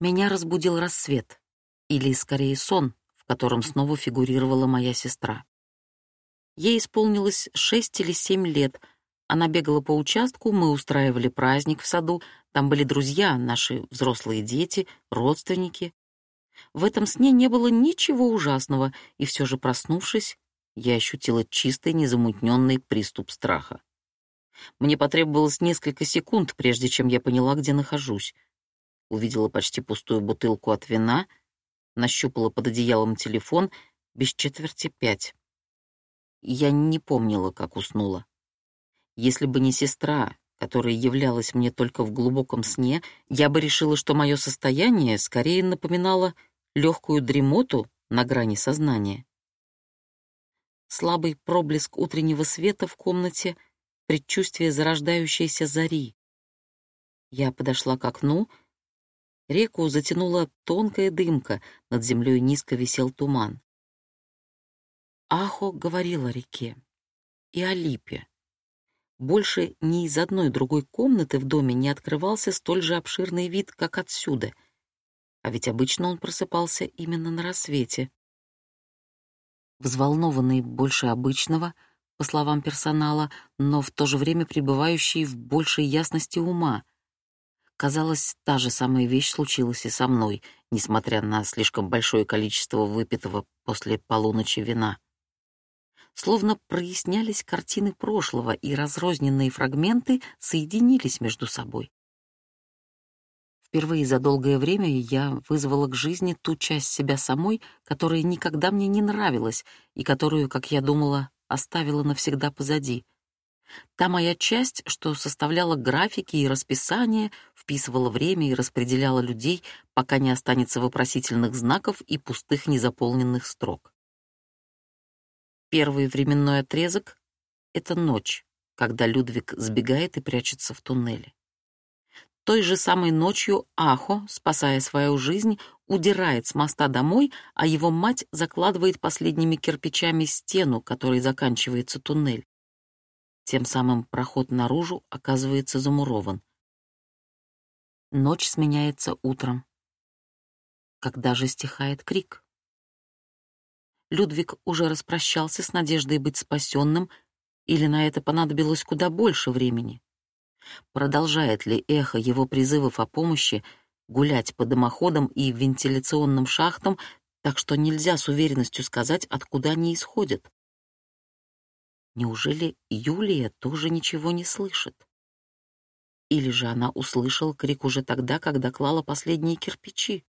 Меня разбудил рассвет, или, скорее, сон, в котором снова фигурировала моя сестра. Ей исполнилось шесть или семь лет. Она бегала по участку, мы устраивали праздник в саду, там были друзья, наши взрослые дети, родственники. В этом сне не было ничего ужасного, и все же, проснувшись, я ощутила чистый, незамутненный приступ страха. Мне потребовалось несколько секунд, прежде чем я поняла, где нахожусь увидела почти пустую бутылку от вина, нащупала под одеялом телефон без четверти пять. Я не помнила, как уснула. Если бы не сестра, которая являлась мне только в глубоком сне, я бы решила, что мое состояние скорее напоминало легкую дремоту на грани сознания. Слабый проблеск утреннего света в комнате, предчувствие зарождающейся зари. Я подошла к окну — Реку затянула тонкая дымка, над землей низко висел туман. Ахо говорил о реке и о липе. Больше ни из одной другой комнаты в доме не открывался столь же обширный вид, как отсюда, а ведь обычно он просыпался именно на рассвете. Взволнованный больше обычного, по словам персонала, но в то же время пребывающий в большей ясности ума — Казалось, та же самая вещь случилась и со мной, несмотря на слишком большое количество выпитого после полуночи вина. Словно прояснялись картины прошлого, и разрозненные фрагменты соединились между собой. Впервые за долгое время я вызвала к жизни ту часть себя самой, которая никогда мне не нравилась и которую, как я думала, оставила навсегда позади — Та моя часть, что составляла графики и расписание, вписывала время и распределяла людей, пока не останется вопросительных знаков и пустых незаполненных строк. Первый временной отрезок — это ночь, когда Людвиг сбегает и прячется в туннеле. Той же самой ночью Ахо, спасая свою жизнь, удирает с моста домой, а его мать закладывает последними кирпичами стену, которой заканчивается туннель. Тем самым проход наружу оказывается замурован. Ночь сменяется утром. Когда же стихает крик? Людвиг уже распрощался с надеждой быть спасенным, или на это понадобилось куда больше времени? Продолжает ли эхо его призывов о помощи гулять по дымоходам и вентиляционным шахтам, так что нельзя с уверенностью сказать, откуда они исходят? Неужели Юлия тоже ничего не слышит? Или же она услышала крик уже тогда, когда клала последние кирпичи?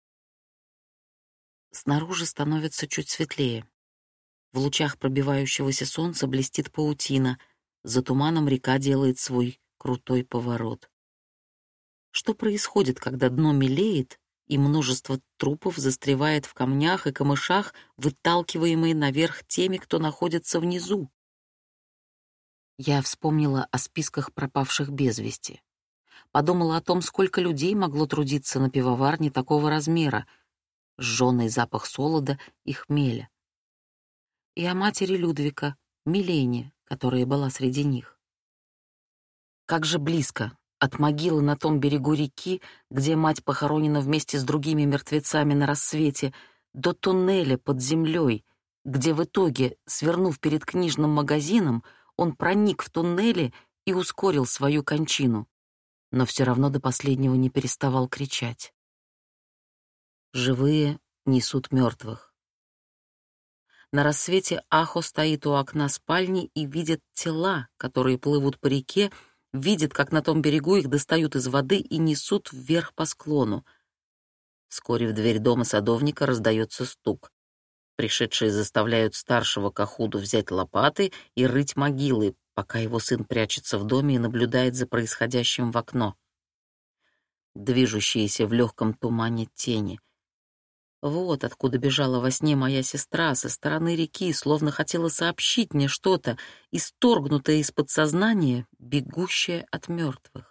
Снаружи становится чуть светлее. В лучах пробивающегося солнца блестит паутина, за туманом река делает свой крутой поворот. Что происходит, когда дно мелеет, и множество трупов застревает в камнях и камышах, выталкиваемые наверх теми, кто находится внизу? Я вспомнила о списках пропавших без вести. Подумала о том, сколько людей могло трудиться на пивоварне такого размера, сжёный запах солода и хмеля. И о матери Людвика, Милене, которая была среди них. Как же близко, от могилы на том берегу реки, где мать похоронена вместе с другими мертвецами на рассвете, до туннеля под землей, где в итоге, свернув перед книжным магазином, он проник в туннели и ускорил свою кончину, но все равно до последнего не переставал кричать. Живые несут мертвых. На рассвете Ахо стоит у окна спальни и видит тела, которые плывут по реке, видит, как на том берегу их достают из воды и несут вверх по склону. Вскоре в дверь дома садовника раздается стук. Пришедшие заставляют старшего Кахуду взять лопаты и рыть могилы, пока его сын прячется в доме и наблюдает за происходящим в окно. Движущиеся в легком тумане тени. Вот откуда бежала во сне моя сестра со стороны реки, словно хотела сообщить мне что-то, исторгнутое из подсознания, бегущее от мертвых.